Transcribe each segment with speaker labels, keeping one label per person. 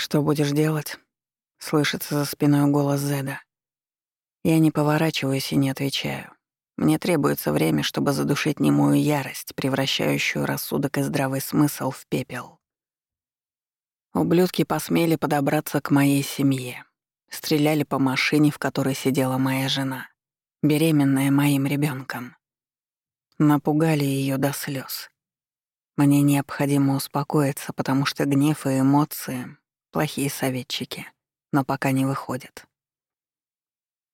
Speaker 1: «Что будешь делать?» — слышится за спиной голос Зеда. Я не поворачиваюсь и не отвечаю. Мне требуется время, чтобы задушить немую ярость, превращающую рассудок и здравый смысл в пепел. Ублюдки посмели подобраться к моей семье. Стреляли по машине, в которой сидела моя жена, беременная моим ребенком. Напугали ее до слез. Мне необходимо успокоиться, потому что гнев и эмоции — плохие советчики, но пока не выходят.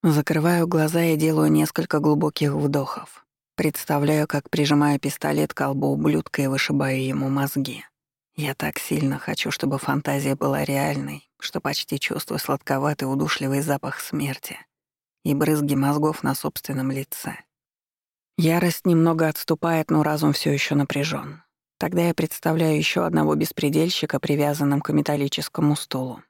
Speaker 1: Закрываю глаза и делаю несколько глубоких вдохов. Представляю, как прижимаю пистолет к колбу ублюдка и вышибаю ему мозги. Я так сильно хочу, чтобы фантазия была реальной, что почти чувствую сладковатый удушливый запах смерти и брызги мозгов на собственном лице. Ярость немного отступает, но разум все еще напряжен. Тогда я представляю еще одного беспредельщика, привязанным к металлическому стулу.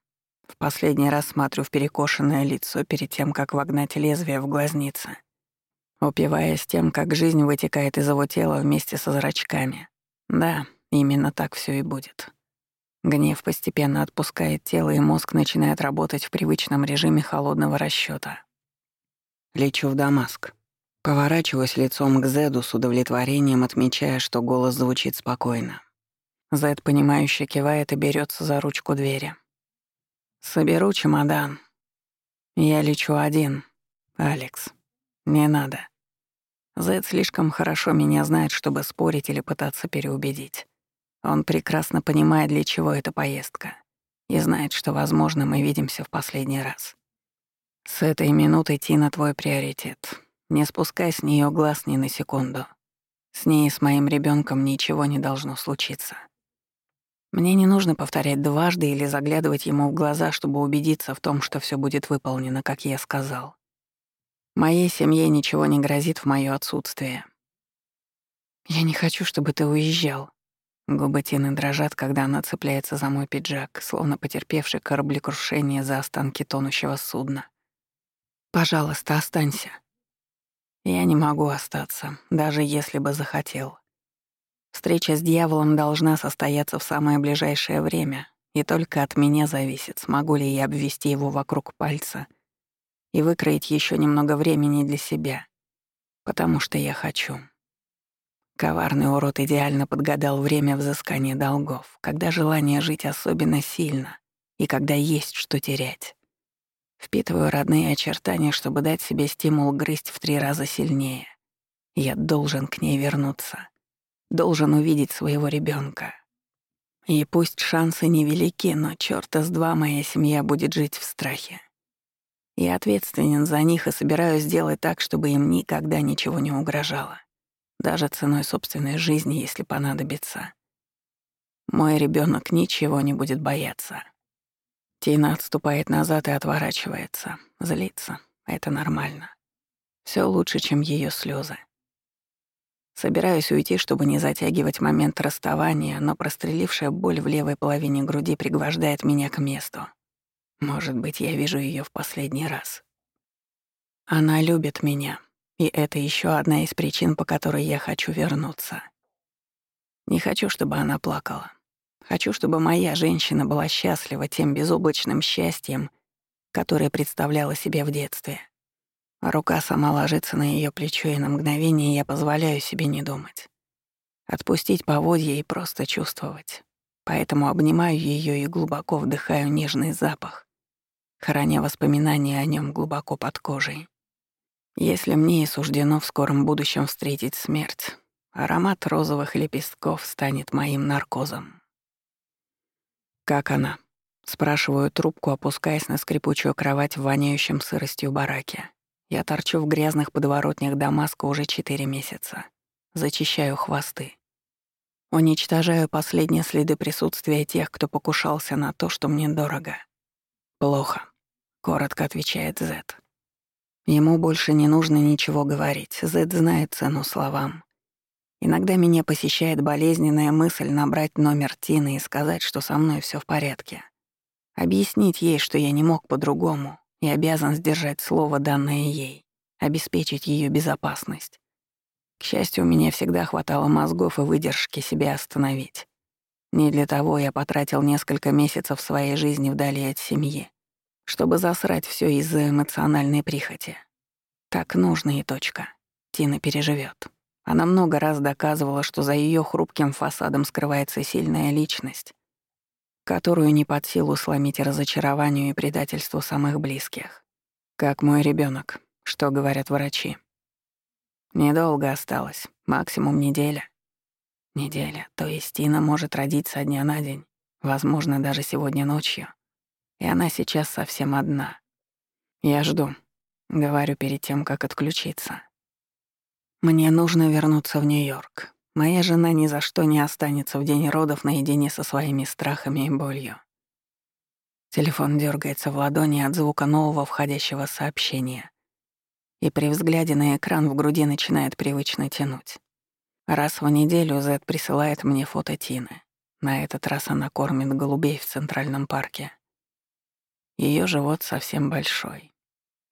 Speaker 1: В последний раз смотрю в перекошенное лицо перед тем, как вогнать лезвие в глазницы, упиваясь тем, как жизнь вытекает из его тела вместе со зрачками. Да, именно так все и будет. Гнев постепенно отпускает тело, и мозг начинает работать в привычном режиме холодного расчета. Лечу в Дамаск. Поворачиваюсь лицом к Зеду с удовлетворением, отмечая, что голос звучит спокойно. Зед, понимающе кивает и берется за ручку двери. Соберу чемодан. Я лечу один, Алекс. Не надо. Зед слишком хорошо меня знает, чтобы спорить или пытаться переубедить. Он прекрасно понимает, для чего эта поездка, и знает, что, возможно, мы видимся в последний раз. С этой минуты Тина твой приоритет. Не спускай с нее глаз ни на секунду. С ней и с моим ребенком ничего не должно случиться. Мне не нужно повторять дважды или заглядывать ему в глаза, чтобы убедиться в том, что все будет выполнено, как я сказал. Моей семье ничего не грозит в моё отсутствие. Я не хочу, чтобы ты уезжал. Губы Тины дрожат, когда она цепляется за мой пиджак, словно потерпевший кораблекрушение за останки тонущего судна. Пожалуйста, останься. Я не могу остаться, даже если бы захотел. Встреча с дьяволом должна состояться в самое ближайшее время, и только от меня зависит, смогу ли я обвести его вокруг пальца и выкроить еще немного времени для себя, потому что я хочу. Коварный урод идеально подгадал время взыскания долгов, когда желание жить особенно сильно и когда есть что терять. Впитываю родные очертания, чтобы дать себе стимул грызть в три раза сильнее. Я должен к ней вернуться должен увидеть своего ребенка. И пусть шансы невелики, но чёрта с два моя семья будет жить в страхе. Я ответственен за них и собираюсь сделать так, чтобы им никогда ничего не угрожало. Даже ценой собственной жизни, если понадобится. Мой ребенок ничего не будет бояться. Тина отступает назад и отворачивается, злится. Это нормально. Все лучше, чем ее слезы. Собираюсь уйти, чтобы не затягивать момент расставания, но прострелившая боль в левой половине груди пригвождает меня к месту. Может быть, я вижу ее в последний раз. Она любит меня, и это еще одна из причин, по которой я хочу вернуться. Не хочу, чтобы она плакала. Хочу, чтобы моя женщина была счастлива тем безоблачным счастьем, которое представляла себе в детстве. Рука сама ложится на ее плечо, и на мгновение я позволяю себе не думать. Отпустить поводья и просто чувствовать. Поэтому обнимаю ее и глубоко вдыхаю нежный запах, храня воспоминания о нем глубоко под кожей. Если мне и суждено в скором будущем встретить смерть, аромат розовых лепестков станет моим наркозом. «Как она?» — спрашиваю трубку, опускаясь на скрипучую кровать в воняющем сыростью бараке. Я торчу в грязных подворотнях Дамаска уже четыре месяца. Зачищаю хвосты. Уничтожаю последние следы присутствия тех, кто покушался на то, что мне дорого. «Плохо», — коротко отвечает Зет. Ему больше не нужно ничего говорить. Зет знает цену словам. Иногда меня посещает болезненная мысль набрать номер Тины и сказать, что со мной все в порядке. Объяснить ей, что я не мог по-другому, и обязан сдержать слово, данное ей, обеспечить ее безопасность. К счастью, у меня всегда хватало мозгов и выдержки себя остановить. Не для того я потратил несколько месяцев своей жизни вдали от семьи, чтобы засрать все из-за эмоциональной прихоти. Так нужно и точка. Тина переживет. Она много раз доказывала, что за ее хрупким фасадом скрывается сильная личность, которую не под силу сломить разочарованию и предательству самых близких. Как мой ребенок, что говорят врачи. Недолго осталось, максимум неделя. Неделя, то есть Тина может родить со дня на день, возможно, даже сегодня ночью. И она сейчас совсем одна. Я жду, говорю перед тем, как отключиться. Мне нужно вернуться в Нью-Йорк. Моя жена ни за что не останется в день родов наедине со своими страхами и болью. Телефон дергается в ладони от звука нового входящего сообщения. И при взгляде на экран в груди начинает привычно тянуть. Раз в неделю Зет присылает мне фото Тины. На этот раз она кормит голубей в Центральном парке. Ее живот совсем большой.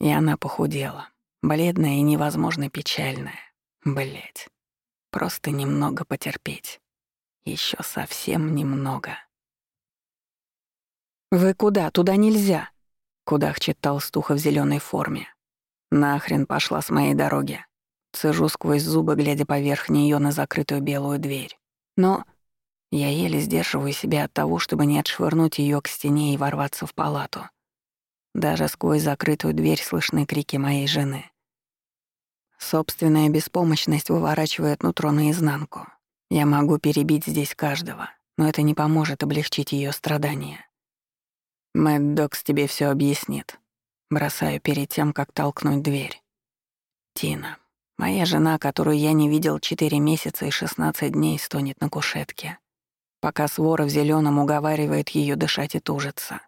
Speaker 1: И она похудела. Бледная и невозможно печальная. Блять. Просто немного потерпеть. Еще совсем немного. «Вы куда? Туда нельзя!» — кудахчет толстуха в зеленой форме. «Нахрен пошла с моей дороги!» Цежу сквозь зубы, глядя поверх нее на закрытую белую дверь. Но я еле сдерживаю себя от того, чтобы не отшвырнуть ее к стене и ворваться в палату. Даже сквозь закрытую дверь слышны крики моей жены. Собственная беспомощность выворачивает нутро наизнанку. Я могу перебить здесь каждого, но это не поможет облегчить ее страдания. Мэтт Докс тебе все объяснит. Бросаю перед тем, как толкнуть дверь. Тина, моя жена, которую я не видел четыре месяца и шестнадцать дней, стонет на кушетке, пока свора в зеленом уговаривает ее дышать и тужиться.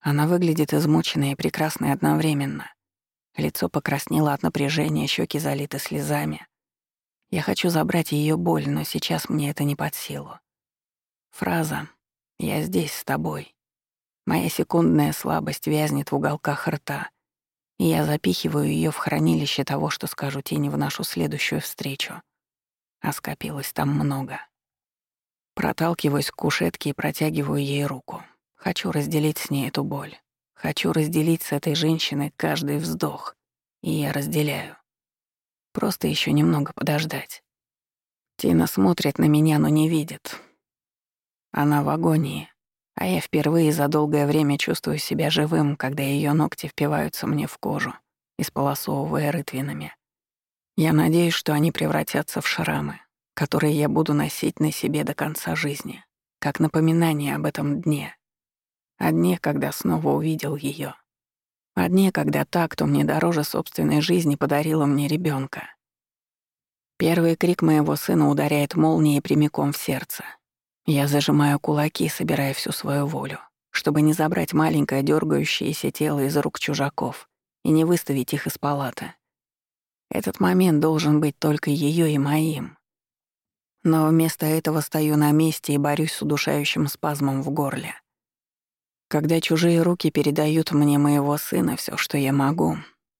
Speaker 1: Она выглядит измученной и прекрасной одновременно. Лицо покраснело от напряжения, щеки залиты слезами. Я хочу забрать ее боль, но сейчас мне это не под силу. Фраза «Я здесь с тобой». Моя секундная слабость вязнет в уголках рта, и я запихиваю ее в хранилище того, что скажу тени в нашу следующую встречу. А скопилось там много. Проталкиваюсь к кушетке и протягиваю ей руку. Хочу разделить с ней эту боль. Хочу разделить с этой женщиной каждый вздох. И я разделяю. Просто еще немного подождать. Тина смотрит на меня, но не видит. Она в агонии, а я впервые за долгое время чувствую себя живым, когда ее ногти впиваются мне в кожу, исполосовывая рытвинами. Я надеюсь, что они превратятся в шрамы, которые я буду носить на себе до конца жизни, как напоминание об этом дне, о дне, когда снова увидел ее. О дне, когда та, кто мне дороже собственной жизни, подарила мне ребенка. Первый крик моего сына ударяет молнией прямиком в сердце. Я зажимаю кулаки, собирая всю свою волю, чтобы не забрать маленькое дергающееся тело из рук чужаков и не выставить их из палаты. Этот момент должен быть только ее и моим. Но вместо этого стою на месте и борюсь с удушающим спазмом в горле. Когда чужие руки передают мне моего сына, все, что я могу,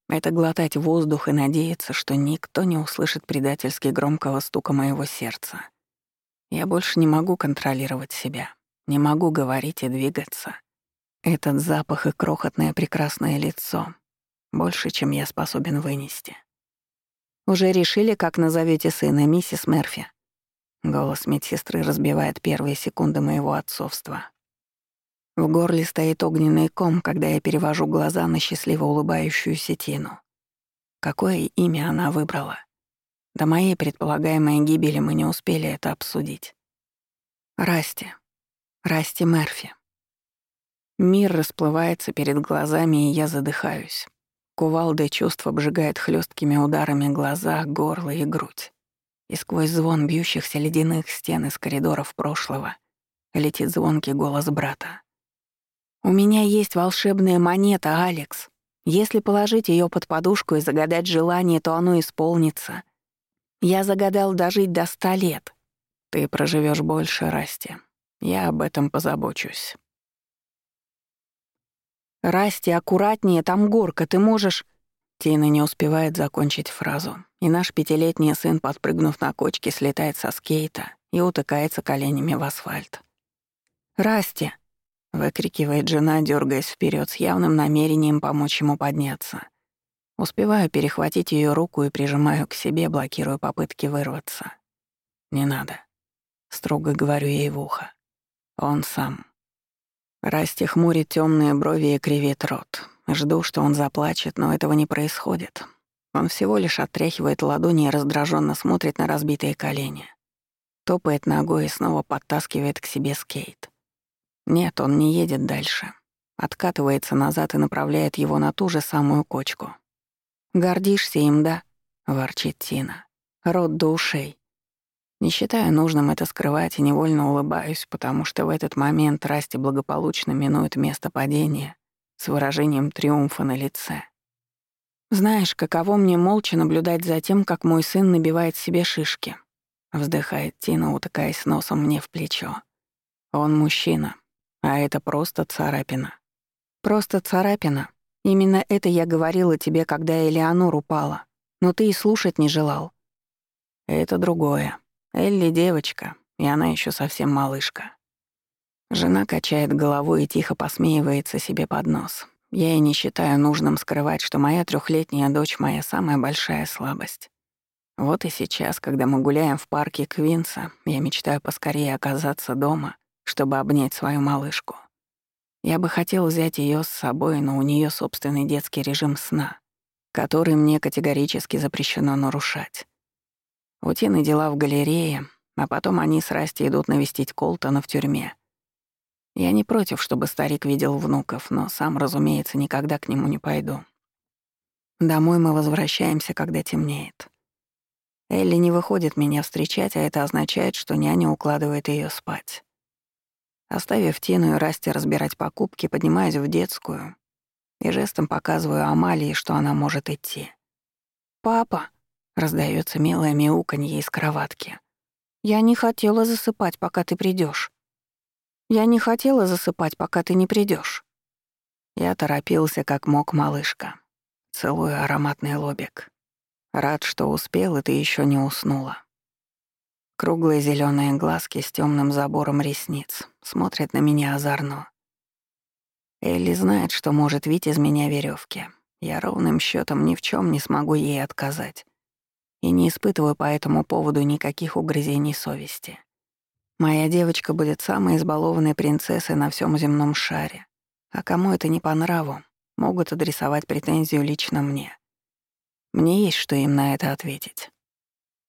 Speaker 1: это глотать воздух и надеяться, что никто не услышит предательски громкого стука моего сердца. Я больше не могу контролировать себя, не могу говорить и двигаться. Этот запах и крохотное прекрасное лицо больше, чем я способен вынести. «Уже решили, как назовете сына, миссис Мерфи?» Голос медсестры разбивает первые секунды моего отцовства. В горле стоит огненный ком, когда я перевожу глаза на счастливо улыбающуюся Тину. Какое имя она выбрала? До моей предполагаемой гибели мы не успели это обсудить. Расти. Расти Мерфи. Мир расплывается перед глазами, и я задыхаюсь. Кувалда чувств обжигает хлесткими ударами глаза, горло и грудь. И сквозь звон бьющихся ледяных стен из коридоров прошлого летит звонкий голос брата. «У меня есть волшебная монета, Алекс. Если положить ее под подушку и загадать желание, то оно исполнится. Я загадал дожить до ста лет. Ты проживешь больше, Расти. Я об этом позабочусь». «Расти, аккуратнее, там горка, ты можешь...» Тина не успевает закончить фразу, и наш пятилетний сын, подпрыгнув на кочке, слетает со скейта и утыкается коленями в асфальт. «Расти!» — выкрикивает жена, дергаясь вперед с явным намерением помочь ему подняться. Успеваю перехватить ее руку и прижимаю к себе, блокируя попытки вырваться. «Не надо», — строго говорю ей в ухо. «Он сам». Расти хмурит темные брови и кривит рот. Жду, что он заплачет, но этого не происходит. Он всего лишь отряхивает ладони и раздраженно смотрит на разбитые колени. Топает ногой и снова подтаскивает к себе скейт. Нет, он не едет дальше. Откатывается назад и направляет его на ту же самую кочку. «Гордишься им, да?» — ворчит Тина. «Рот до ушей». Не считаю нужным это скрывать и невольно улыбаюсь, потому что в этот момент Расти благополучно минует место падения с выражением триумфа на лице. «Знаешь, каково мне молча наблюдать за тем, как мой сын набивает себе шишки?» Вздыхает Тина, утыкаясь носом мне в плечо. «Он мужчина, а это просто царапина». «Просто царапина? Именно это я говорила тебе, когда Элеонор упала. Но ты и слушать не желал». «Это другое. Элли девочка, и она еще совсем малышка». Жена качает головой и тихо посмеивается себе под нос. Я и не считаю нужным скрывать, что моя трехлетняя дочь — моя самая большая слабость. Вот и сейчас, когда мы гуляем в парке Квинса, я мечтаю поскорее оказаться дома, чтобы обнять свою малышку. Я бы хотел взять ее с собой, но у нее собственный детский режим сна, который мне категорически запрещено нарушать. У Тины дела в галерее, а потом они с Расти идут навестить Колтона в тюрьме — я не против, чтобы старик видел внуков, но сам, разумеется, никогда к нему не пойду. Домой мы возвращаемся, когда темнеет. Элли не выходит меня встречать, а это означает, что няня укладывает ее спать. Оставив Тину и Расти разбирать покупки, поднимаюсь в детскую и жестом показываю Амалии, что она может идти. «Папа!» — раздается милое мяуканье из кроватки. «Я не хотела засыпать, пока ты придешь. Я не хотела засыпать, пока ты не придешь. Я торопился, как мог, малышка. Целую ароматный лобик. Рад, что успел, и ты еще не уснула. Круглые зеленые глазки с темным забором ресниц смотрят на меня озорно. Элли знает, что может вить из меня веревки. Я ровным счетом ни в чем не смогу ей отказать. И не испытываю по этому поводу никаких угрызений совести. Моя девочка будет самой избалованной принцессой на всем земном шаре. А кому это не по нраву, могут адресовать претензию лично мне. Мне есть что им на это ответить.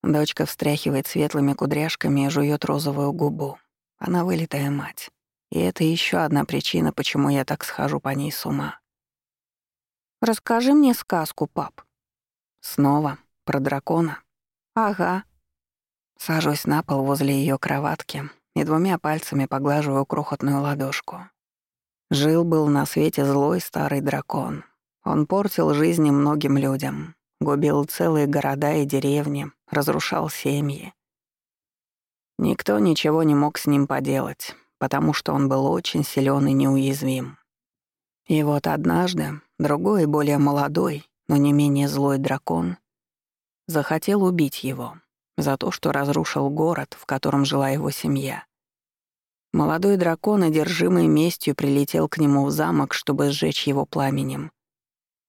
Speaker 1: Дочка встряхивает светлыми кудряшками и жует розовую губу. Она вылитая мать. И это еще одна причина, почему я так схожу по ней с ума. «Расскажи мне сказку, пап». «Снова? Про дракона?» «Ага», Сажусь на пол возле ее кроватки и двумя пальцами поглаживаю крохотную ладошку. Жил-был на свете злой старый дракон. Он портил жизни многим людям, губил целые города и деревни, разрушал семьи. Никто ничего не мог с ним поделать, потому что он был очень силен и неуязвим. И вот однажды другой, более молодой, но не менее злой дракон захотел убить его — за то, что разрушил город, в котором жила его семья. Молодой дракон, одержимый местью, прилетел к нему в замок, чтобы сжечь его пламенем.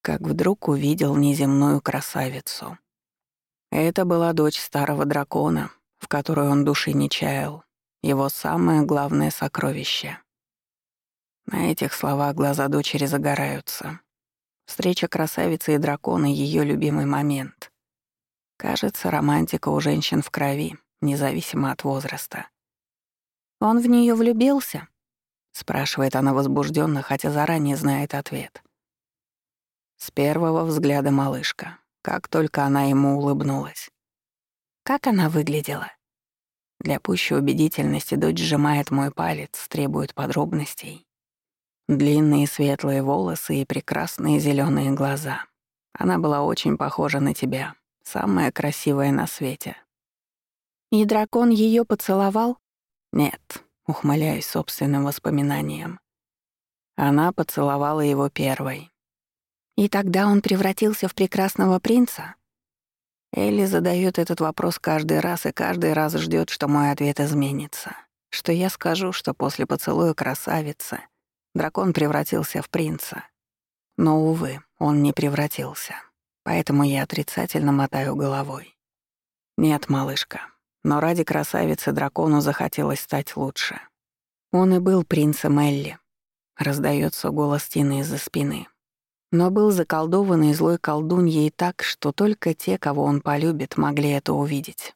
Speaker 1: Как вдруг увидел неземную красавицу. Это была дочь старого дракона, в которую он души не чаял, его самое главное сокровище. На этих словах глаза дочери загораются. Встреча красавицы и дракона — ее любимый момент — Кажется, романтика у женщин в крови, независимо от возраста. «Он в нее влюбился?» — спрашивает она возбужденно, хотя заранее знает ответ. С первого взгляда малышка, как только она ему улыбнулась. Как она выглядела? Для пущей убедительности дочь сжимает мой палец, требует подробностей. Длинные светлые волосы и прекрасные зеленые глаза. Она была очень похожа на тебя, Самая красивая на свете. И дракон ее поцеловал? Нет, ухмыляюсь собственным воспоминанием. Она поцеловала его первой. И тогда он превратился в прекрасного принца? Элли задает этот вопрос каждый раз и каждый раз ждет, что мой ответ изменится, что я скажу, что после поцелуя красавицы дракон превратился в принца. Но, увы, он не превратился, поэтому я отрицательно мотаю головой. Нет, малышка, но ради красавицы дракону захотелось стать лучше. Он и был принцем Элли. Раздается голос Тины из-за спины. Но был заколдованный злой колдуньей так, что только те, кого он полюбит, могли это увидеть.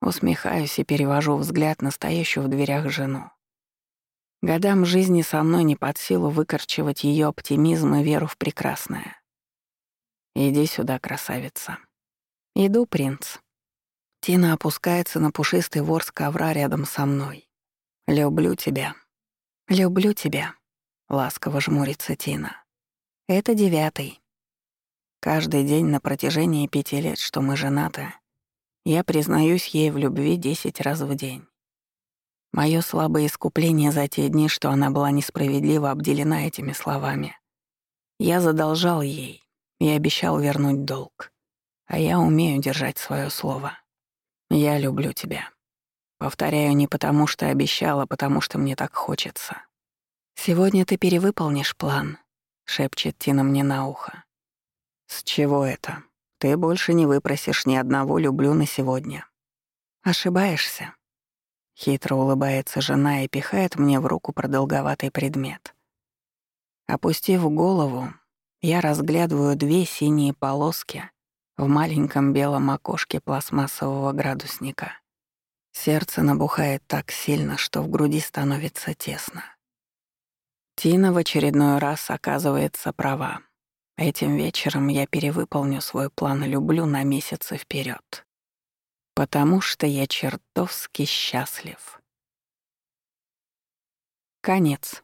Speaker 1: Усмехаюсь и перевожу взгляд на стоящую в дверях жену. Годам жизни со мной не под силу выкорчевать ее оптимизм и веру в прекрасное. «Иди сюда, красавица». «Иду, принц». Тина опускается на пушистый ворс ковра рядом со мной. «Люблю тебя». «Люблю тебя», — ласково жмурится Тина. «Это девятый». Каждый день на протяжении пяти лет, что мы женаты, я признаюсь ей в любви десять раз в день. Моё слабое искупление за те дни, что она была несправедливо обделена этими словами. Я задолжал ей и обещал вернуть долг. А я умею держать своё слово. Я люблю тебя. Повторяю не потому, что обещала, а потому что мне так хочется. «Сегодня ты перевыполнишь план», — шепчет Тина мне на ухо. «С чего это?» Ты больше не выпросишь ни одного «люблю» на сегодня. Ошибаешься. Хитро улыбается жена и пихает мне в руку продолговатый предмет. Опустив голову, я разглядываю две синие полоски в маленьком белом окошке пластмассового градусника. Сердце набухает так сильно, что в груди становится тесно. Тина в очередной раз оказывается права. Этим вечером я перевыполню свой план «люблю» на месяцы вперед, Потому что я чертовски счастлив. Конец.